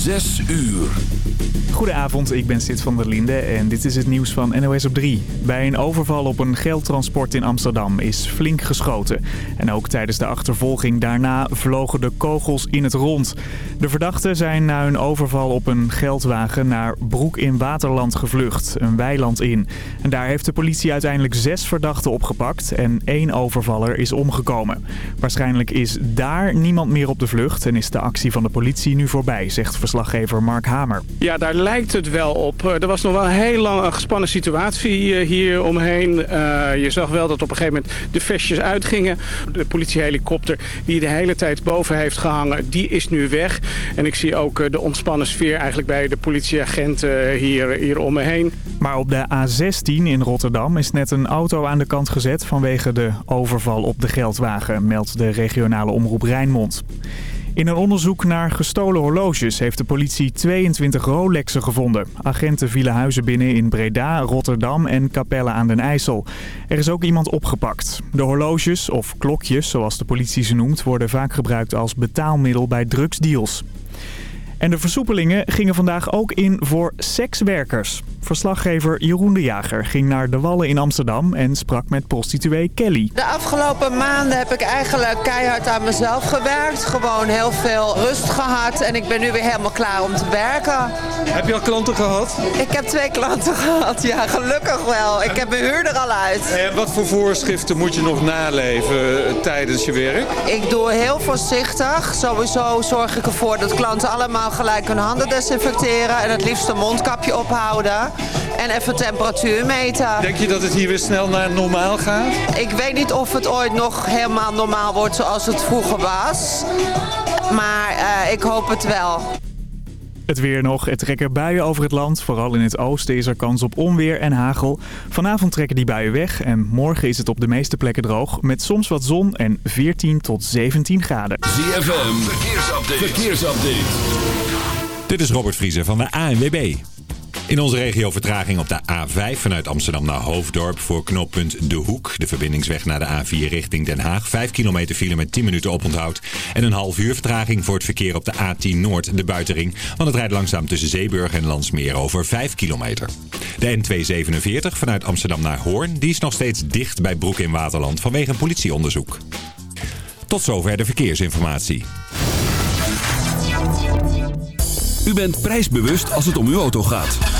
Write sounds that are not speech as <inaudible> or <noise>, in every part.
Zes uur. Goedenavond, ik ben Sid van der Linde en dit is het nieuws van NOS op 3. Bij een overval op een geldtransport in Amsterdam is flink geschoten. En ook tijdens de achtervolging daarna vlogen de kogels in het rond. De verdachten zijn na een overval op een geldwagen naar Broek in Waterland gevlucht, een weiland in. En daar heeft de politie uiteindelijk zes verdachten opgepakt en één overvaller is omgekomen. Waarschijnlijk is daar niemand meer op de vlucht en is de actie van de politie nu voorbij, zegt verslaggever Mark Hamer. Ja, daar lijkt het wel op. Er was nog wel een heel lang een gespannen situatie eh, hier omheen. Eh, je zag wel dat op een gegeven moment de vestjes uitgingen. De politiehelikopter die de hele tijd boven heeft gehangen, die is nu weg. En ik zie ook eh, de ontspannen sfeer eigenlijk bij de politieagenten hier, hier om me heen. Maar op de A16 in Rotterdam is net een auto aan de kant gezet vanwege de overval op de geldwagen, meldt de regionale omroep Rijnmond. In een onderzoek naar gestolen horloges heeft de politie 22 Rolexen gevonden. Agenten vielen huizen binnen in Breda, Rotterdam en Capelle aan den IJssel. Er is ook iemand opgepakt. De horloges, of klokjes zoals de politie ze noemt, worden vaak gebruikt als betaalmiddel bij drugsdeals. En de versoepelingen gingen vandaag ook in voor sekswerkers. Verslaggever Jeroen de Jager ging naar de Wallen in Amsterdam en sprak met prostituee Kelly. De afgelopen maanden heb ik eigenlijk keihard aan mezelf gewerkt. Gewoon heel veel rust gehad en ik ben nu weer helemaal klaar om te werken. Heb je al klanten gehad? Ik heb twee klanten <laughs> gehad, ja gelukkig wel. Ik heb mijn huur er al uit. En wat voor voorschriften moet je nog naleven eh, tijdens je werk? Ik doe heel voorzichtig. Sowieso zorg ik ervoor dat klanten allemaal gelijk hun handen desinfecteren en het liefst een mondkapje ophouden. En even temperatuur meten. Denk je dat het hier weer snel naar normaal gaat? Ik weet niet of het ooit nog helemaal normaal wordt zoals het vroeger was. Maar uh, ik hoop het wel. Het weer nog. Er trekken buien over het land. Vooral in het oosten is er kans op onweer en hagel. Vanavond trekken die buien weg en morgen is het op de meeste plekken droog. Met soms wat zon en 14 tot 17 graden. ZFM, verkeersupdate. verkeersupdate. Dit is Robert Vriezer van de ANWB. In onze regio vertraging op de A5 vanuit Amsterdam naar Hoofddorp voor knooppunt De Hoek. De verbindingsweg naar de A4 richting Den Haag. 5 kilometer file met 10 minuten oponthoud. En een half uur vertraging voor het verkeer op de A10 Noord, de buitenring. Want het rijdt langzaam tussen Zeeburg en Landsmeer over 5 kilometer. De N247 vanuit Amsterdam naar Hoorn. Die is nog steeds dicht bij Broek in Waterland vanwege een politieonderzoek. Tot zover de verkeersinformatie. U bent prijsbewust als het om uw auto gaat.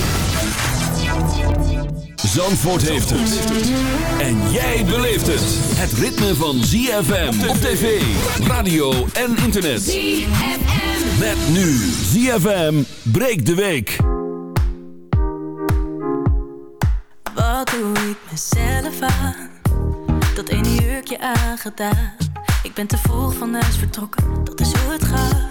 Zandvoort heeft het. En jij beleeft het. Het ritme van ZFM op tv, radio en internet. ZFM. Met nu ZFM breekt de week. Wat doe ik mezelf aan? Dat ene jurkje aangedaan. Ik ben te vroeg van huis vertrokken, dat is hoe het gaat.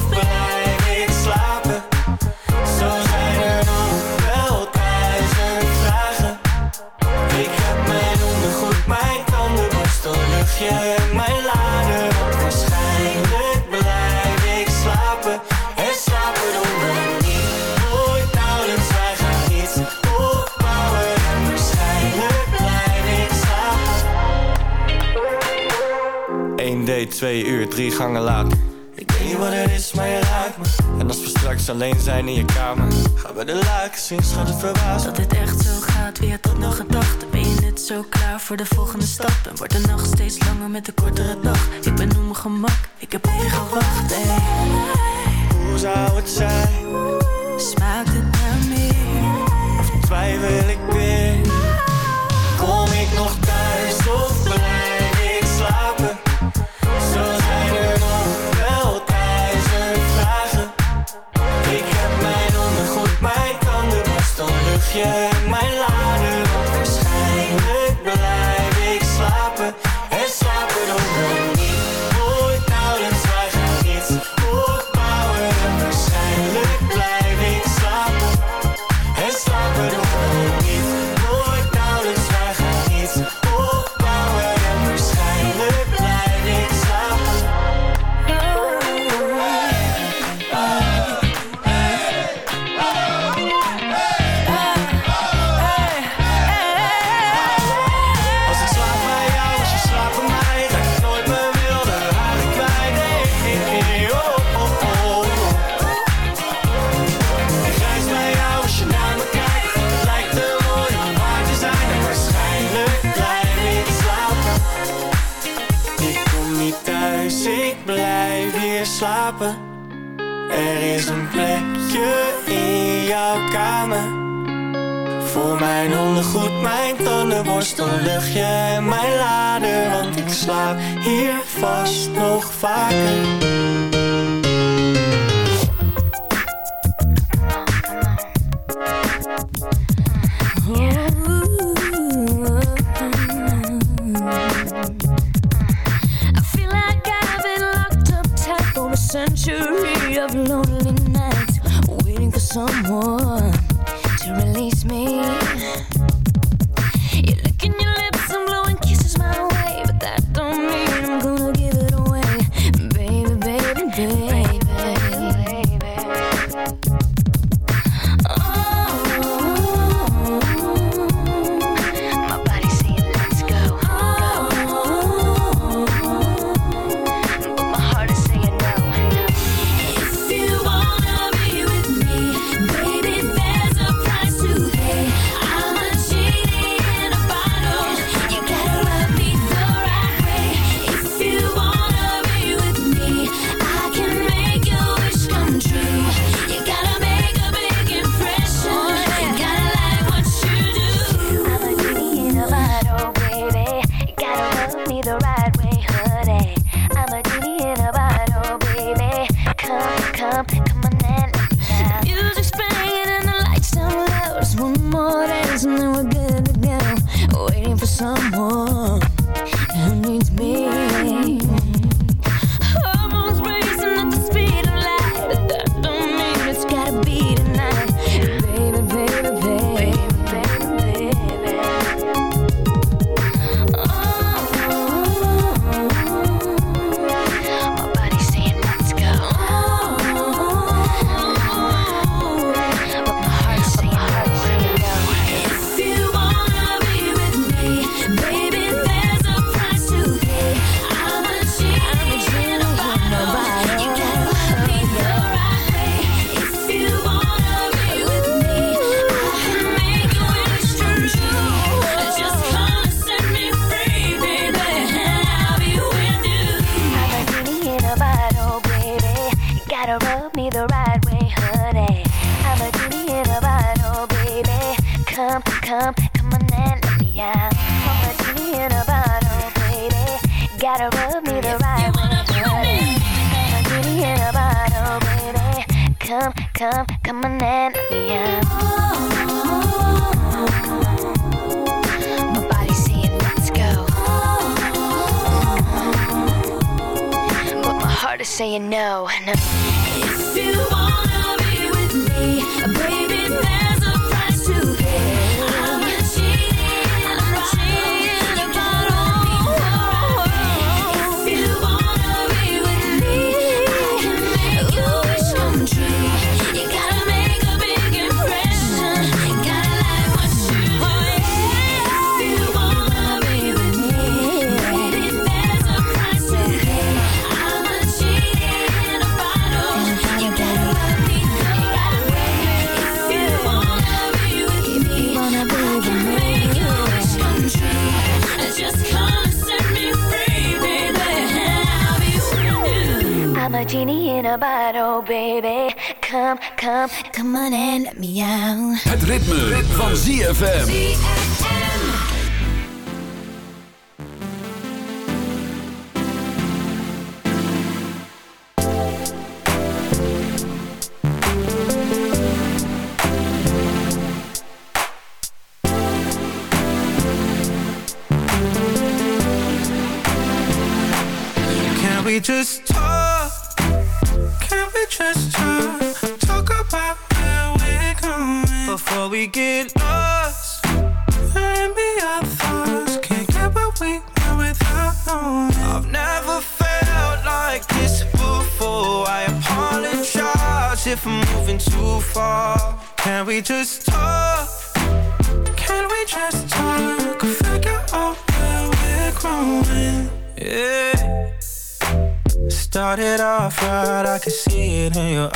je laden. Waarschijnlijk blijf ik slapen. En slapen doen we niet. Nooit nauwelijks, wij gaan iets opbouwen. Waarschijnlijk blijf ik slapen. 1 date, 2 uur, 3 gangen later. Ik weet niet wat het is, maar je raakt me. En als we straks alleen zijn in je kamer, gaan we de lakens zien schat het verbaasd. Dat dit echt zo gaat, wie had dat nog gedacht? zo klaar voor de volgende stap En wordt de nacht steeds langer met de kortere dag Ik ben op mijn gemak, ik heb op gewacht. Hoe zou het zijn? Smaakt het naar meer? Of twijfel ik weer? Kom ik nog thuis of blijf ik slapen? Zo zijn er nog wel duizend vragen Ik heb mijn ondergoed, mijn de best een luchtje it Voor mijn ondergoed, mijn tandenborstel, luchtje en mijn lader Want ik slaap hier vast nog vaker. saying no, no. Your body, oh baby. Come, come, come on and let me out. Het ritme, ritme. van ZFM.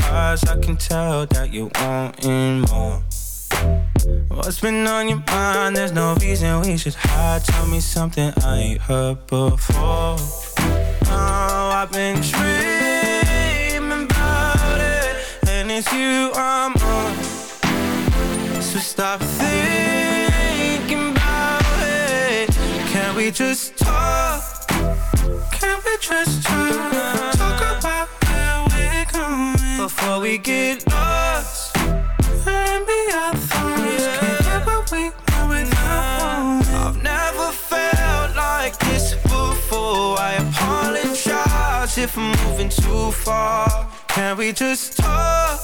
Eyes. I can tell that you wanting more. What's been on your mind? There's no reason we should hide. Tell me something I ain't heard before. Oh, I've been dreaming about it, and it's you I'm on. So stop thinking about it. Can we just before we get lost. Maybe our thoughts can't get what we want without. I've never felt like this before. I apologize if I'm moving too far. Can we just talk?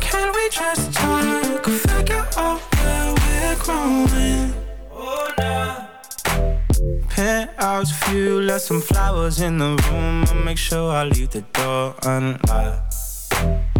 Can we just talk? Figure out where we're growing. Oh, nah. Penthouse view, left some flowers in the room. I'll make sure I leave the door unlocked.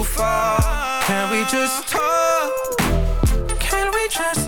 too far. Can we just talk? Can we just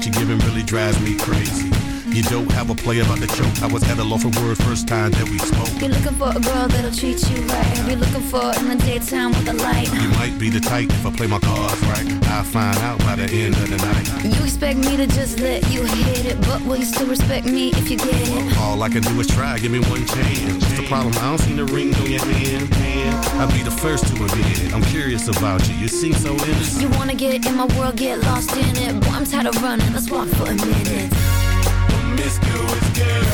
that you're giving really drives me crazy. You don't have a play about the choke. I was at a loss for words first time that we spoke. You're looking for a girl that'll treat you right. You're looking for in the daytime with a light. You might be the type if I play my cards right. I'll find out by the end of the night. You expect me to just let you hit it, but will you still respect me if you get it? All I can do is try, give me one chance. Problem? I don't see the ring on your hand. I'll be the first to admit it. I'm curious about you. You seem so innocent. You wanna get in my world, get lost in it. Boy, I'm tired of running. Let's walk for a minute. Promiscuous girl, whatever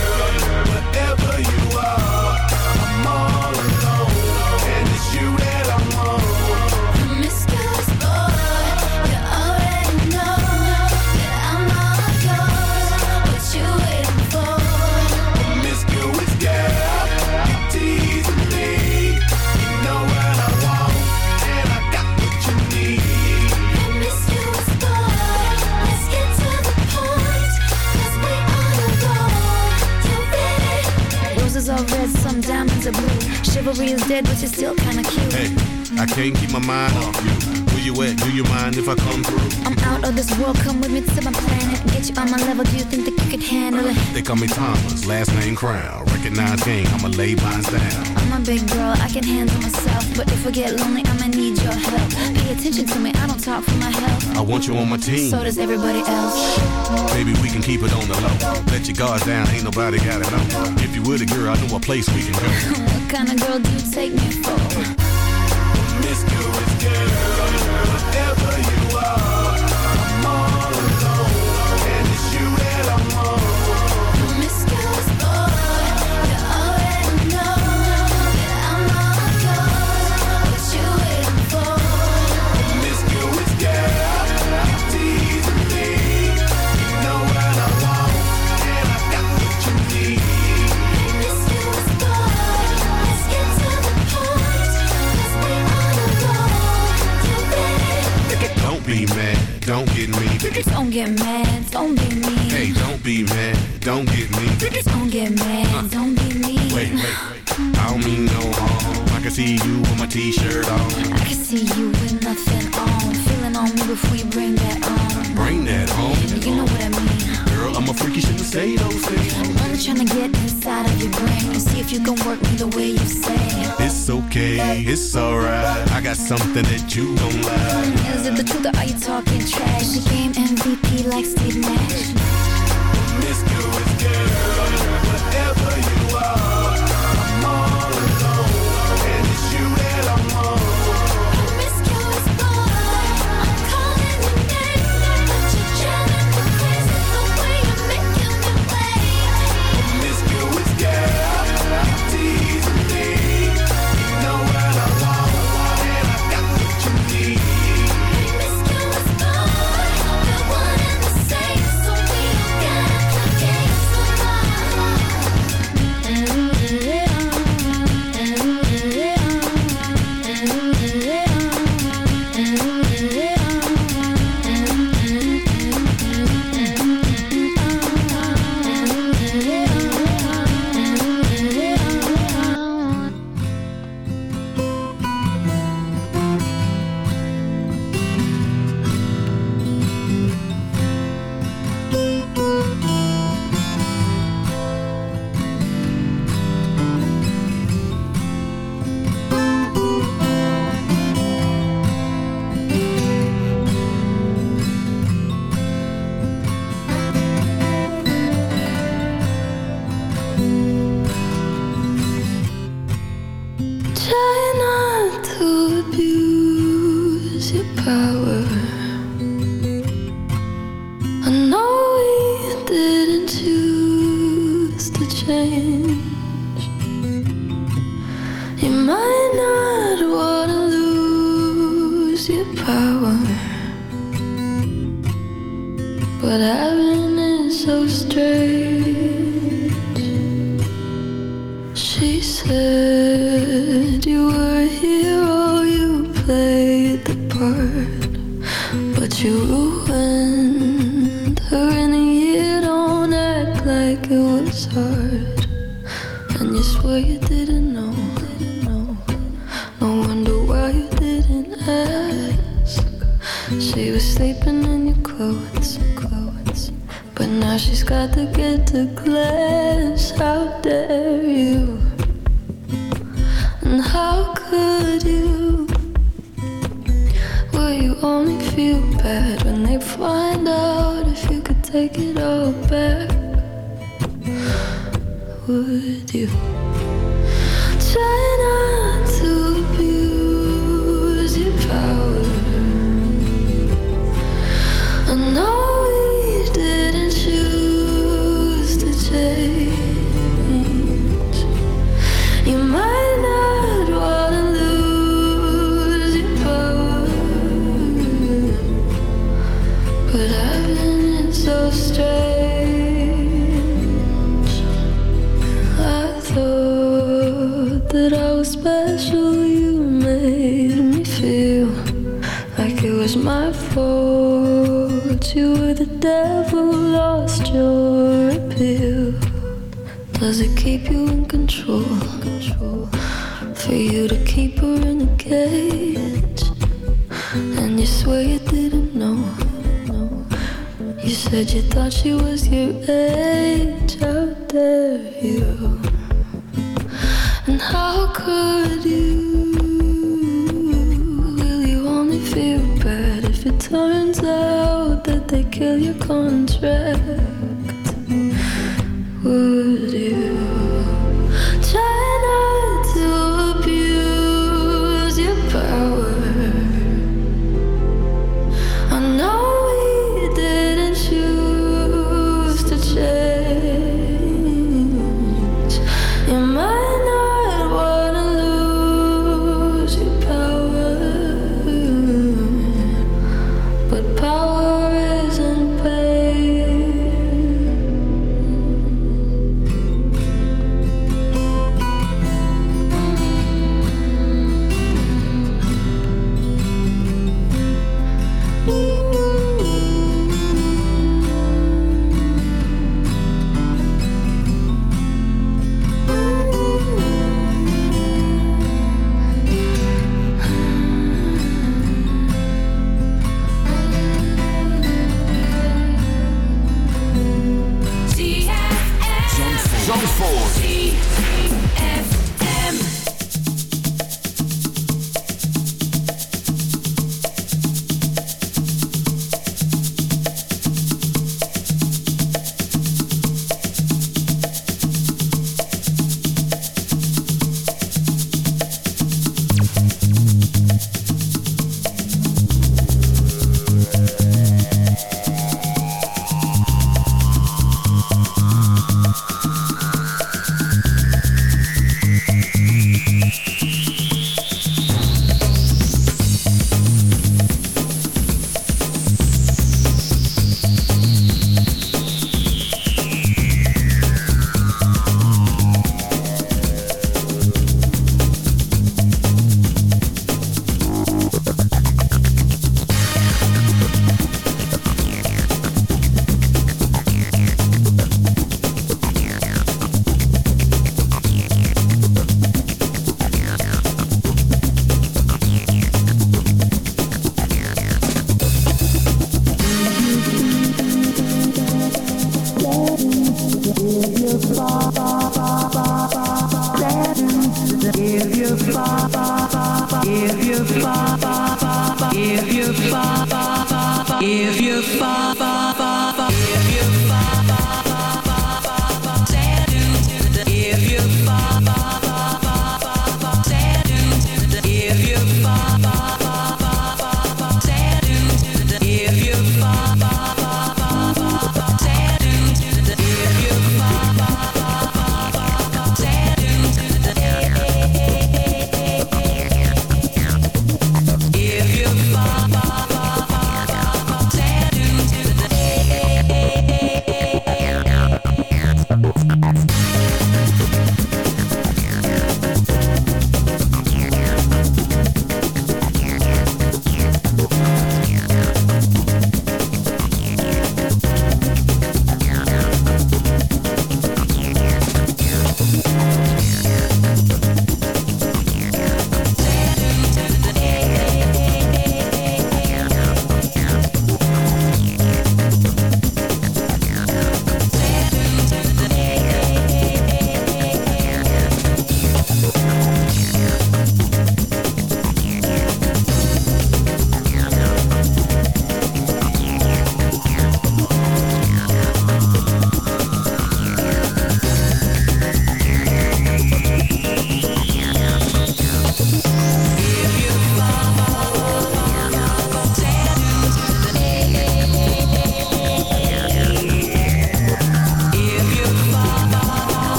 are blue. Chivalry is dead, but you're still kinda cute. Hey, I can't keep my mind off you. Where you at? Do you mind if I come through? I'm out of this world, come with me to my planet. Get you on my level, do you think that you could handle it? They call me Thomas, last name Crown. Recognize game, I'ma lay mines down. I'm a big girl, I can handle myself. But if I get lonely, I'ma need your help. Pay attention to me, I don't talk for my health. I want you on my team. So does everybody else. Maybe we can keep it on the low. Let your guard down, ain't nobody got it know. If you were the girl, I know a place we can go. <laughs> What kind of girl do you take me for? Promiscuous girl,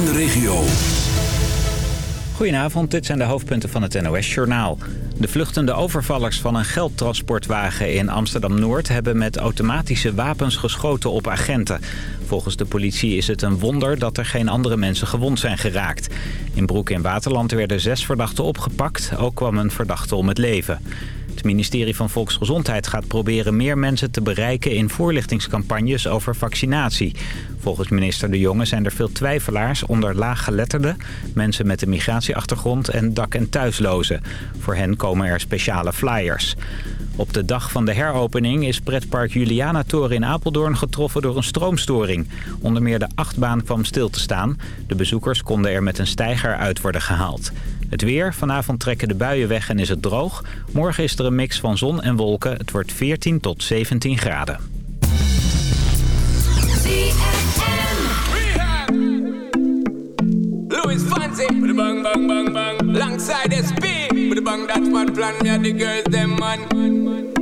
en de regio. Goedenavond, dit zijn de hoofdpunten van het NOS-journaal. De vluchtende overvallers van een geldtransportwagen in Amsterdam-Noord... hebben met automatische wapens geschoten op agenten. Volgens de politie is het een wonder dat er geen andere mensen gewond zijn geraakt. In Broek in Waterland werden zes verdachten opgepakt. Ook kwam een verdachte om het leven. Het ministerie van Volksgezondheid gaat proberen meer mensen te bereiken in voorlichtingscampagnes over vaccinatie. Volgens minister De Jonge zijn er veel twijfelaars onder laaggeletterden, mensen met een migratieachtergrond en dak- en thuislozen. Voor hen komen er speciale flyers. Op de dag van de heropening is pretpark Juliana Toren in Apeldoorn getroffen door een stroomstoring. Onder meer de achtbaan kwam stil te staan. De bezoekers konden er met een steiger uit worden gehaald. Het weer. Vanavond trekken de buien weg en is het droog. Morgen is er een mix van zon en wolken. Het wordt 14 tot 17 graden. Louis Fancy with bang bang bang bang. SP bang plan. Girls man.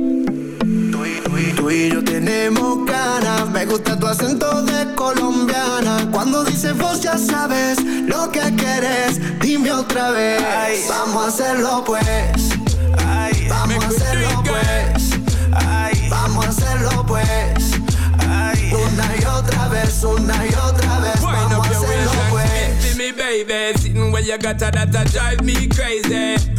Tú y yo tenemos ganas, me gusta tu acento de colombiana. Cuando dices vos ya sabes lo que quieres, dime otra vez. Vamos a hacerlo pues, vamos a hacerlo pues, vamos a hacerlo pues. Una y otra vez, una y otra vez, vamos a hacerlo pues. me, baby. Sitting where you got that drive me crazy.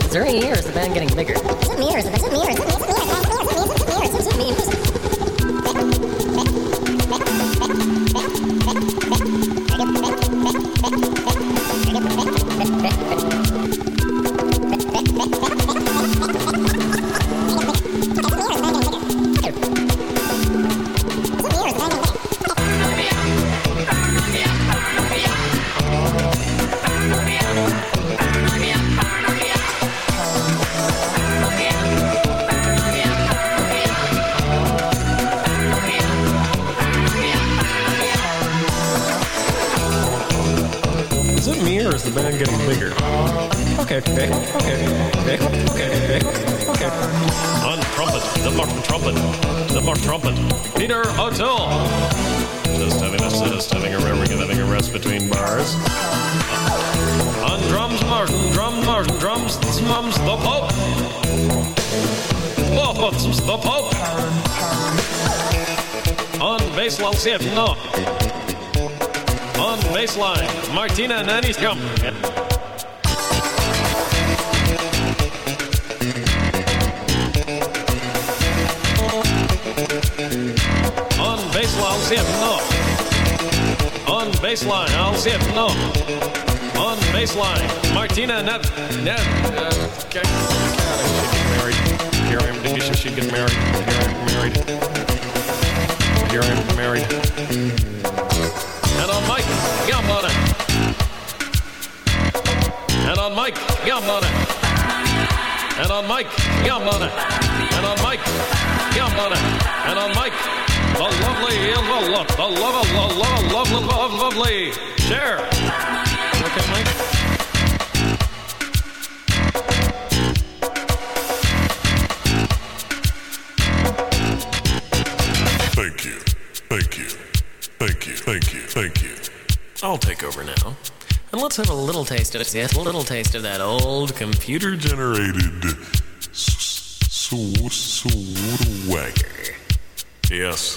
have three ears, Is I'm getting bigger. Does it mean Is Does it mean? him. Yum on it. And on Mike. Yum on it. And on Mike. The lovely, the love, the love, the love, love, love, love, lovely. Share. Okay, Mike. Thank you. Thank you. Thank you. Thank you. Thank you. I'll take over now. And let's have a little taste of it. Yes, a little taste of that old computer generated Sur, sur, way. Yes.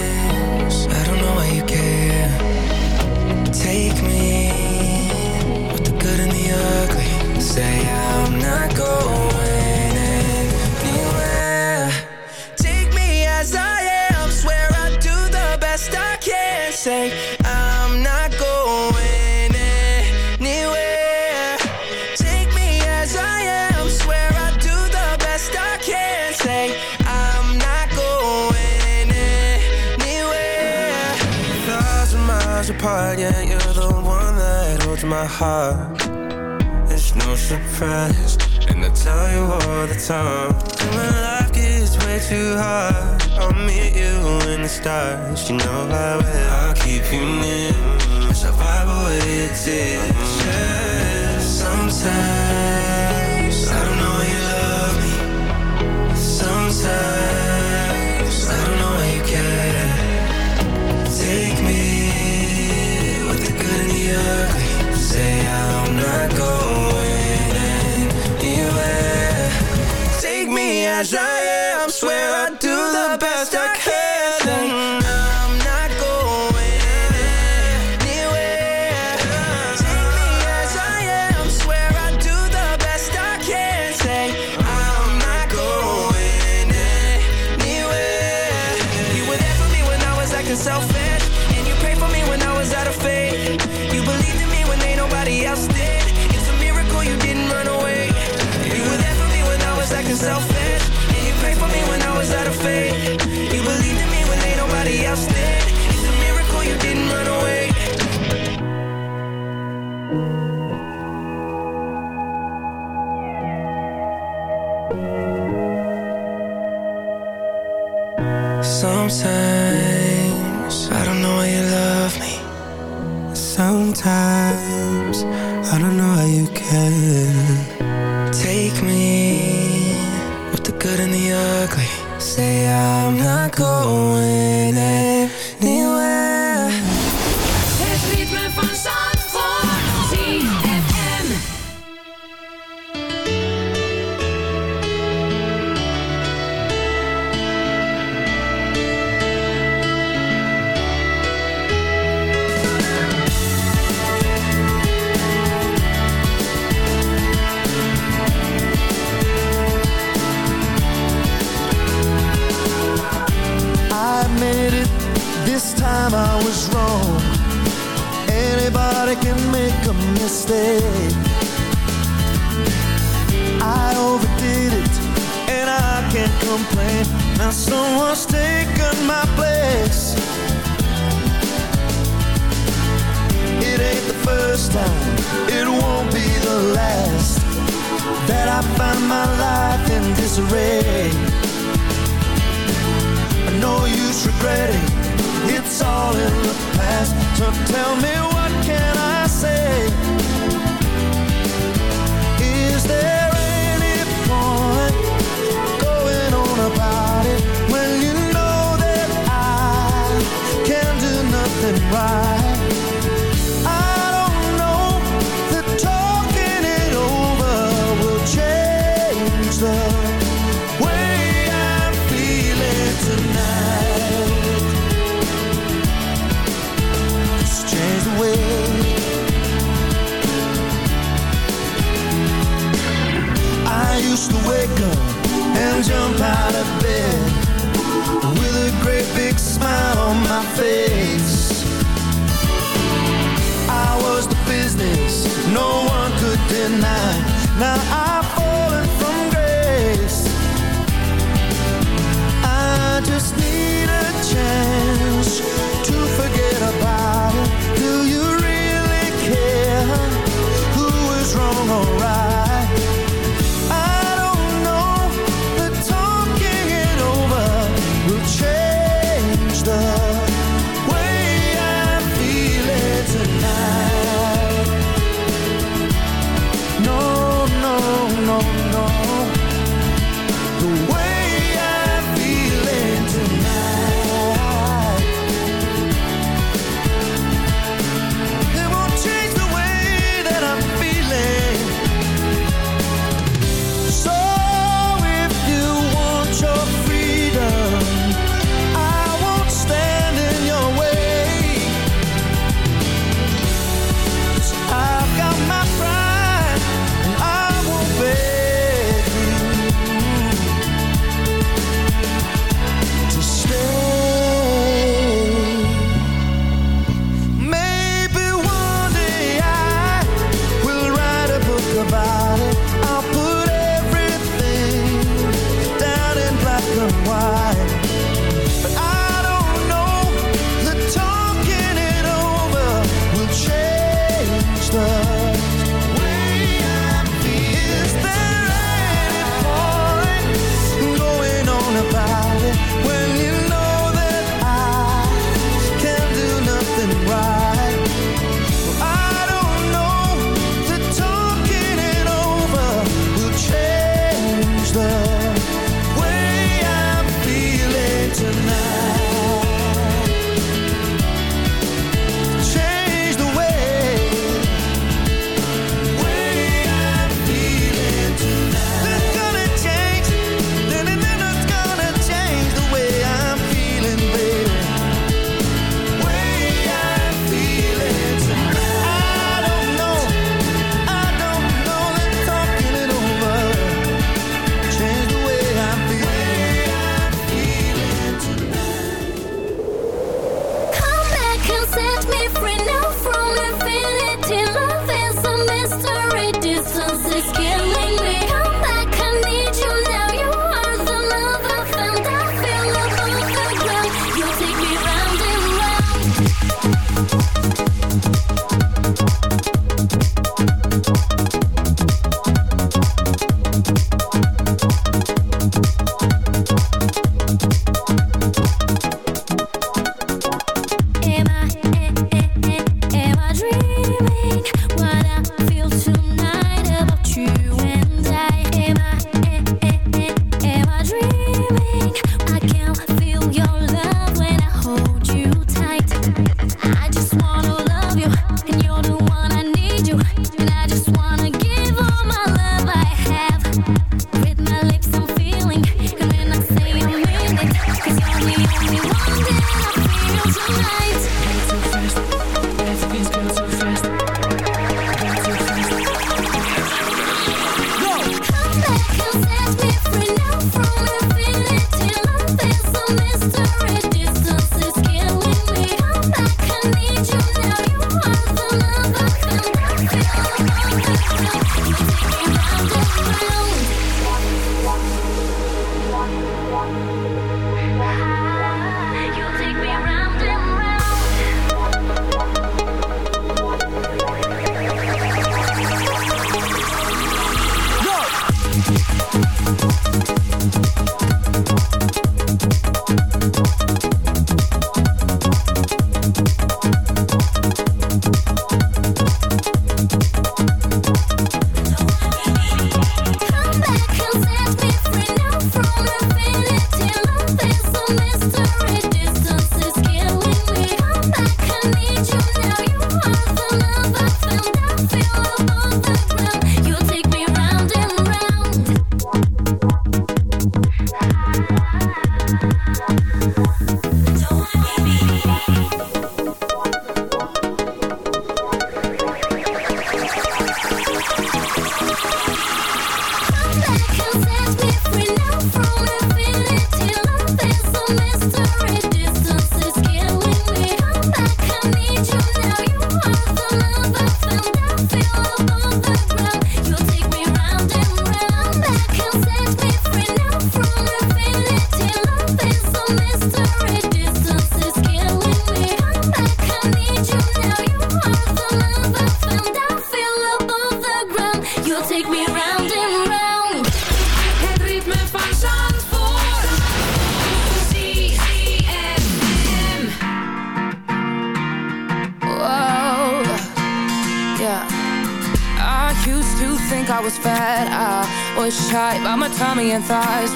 take me with the good and the ugly. Say I'm not going. heart. It's no surprise, and I tell you all the time. When life gets way too hard, I'll meet you in the stars. You know I will. I'll keep you near, Survival away it sometimes I don't know you love me. Sometimes I don't know you care. Take me with the good and the ugly say I'm not going anywhere. Take me as I am, swear I'll do the best I can myself great big smile on my face. I was the business no one could deny. Now I've fallen from grace. I just need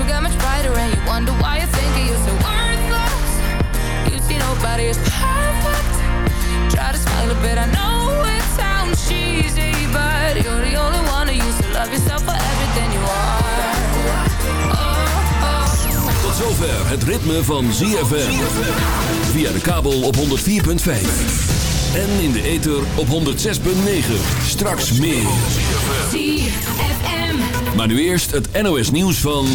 will get much brighter and you wonder why you think you're so worthless. You see nobody is perfect. Try to smile a bit, I know it sounds cheesy, but you're the only one who used to love yourself for everything you are. Tot zover het ritme van ZFM. Via de kabel op 104.5. En in de ether op 106.9. Straks meer. ZFM. Maar nu eerst het NOS nieuws van...